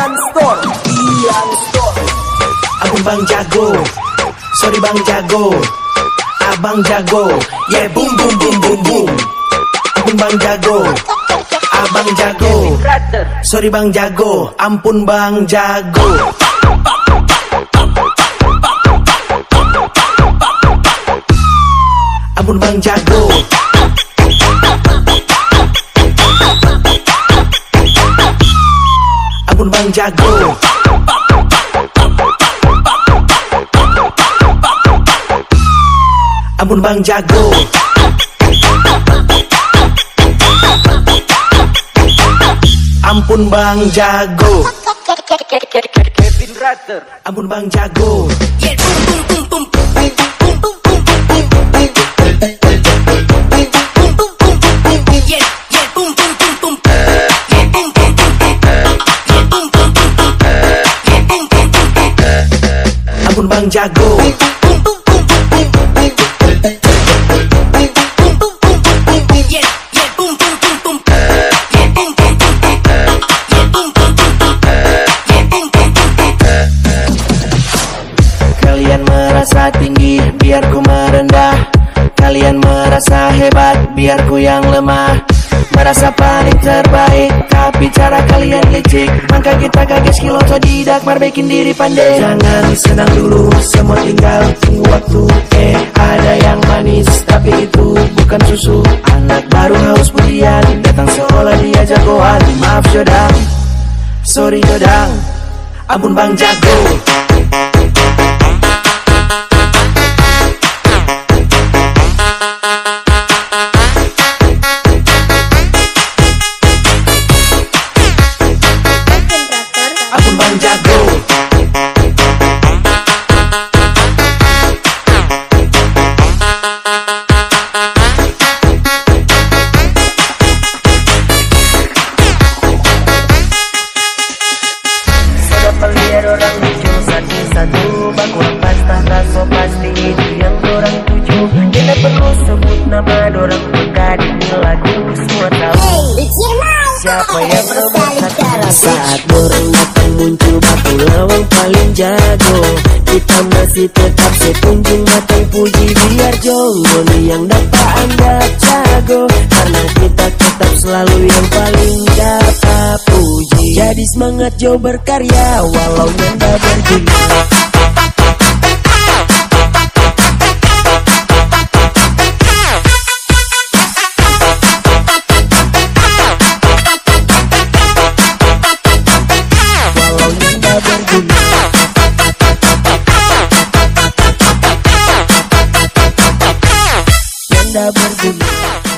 Abang Bang Jago. Sorry Bang Jago. Abang Jago. Yeah boom boom boom boom boom. Abang Bang Jago. Abang Jago. Sorry Bang Jago. Ampun Bang Jago. Ampun Bang Jago Bang Jago. Ampun Bang Jago. Ampun Bang Jago. Kevin Rater Ampun Bang Jago. Ampun Bang Jago. Kalian merasa tinggi biar ku merendah. Kalian merasa hebat biar ku yang lemah Merasa paling terbaik. Tapi cara kalian licik. Maka kita kaget skill otodidak. Marbekin diri pandai. Jangan senang dulu. Semua tinggal tunggu waktu. Eh ada yang manis tapi itu bukan susu. Anak baru haus pujian. Datang sekolah dia jagoan. Maaf Jodang. Sorry Jodang. Ampun Bang Jago orang lucu Satu-satu Baku pasta Raso pasti itu yang dorang tuju Tidak perlu sebut nama dorang Buka di lagu Semua tahu Siapa yang memasakkan Saat orang datang muncul batu lawang paling jago Kita masih tetap sekunjung matang puji biar jonggoni yang dapat anda jago Karena kita tetap selalu yang paling dapat Jadi semangat jauh berkarya walau nanda berguna. Walau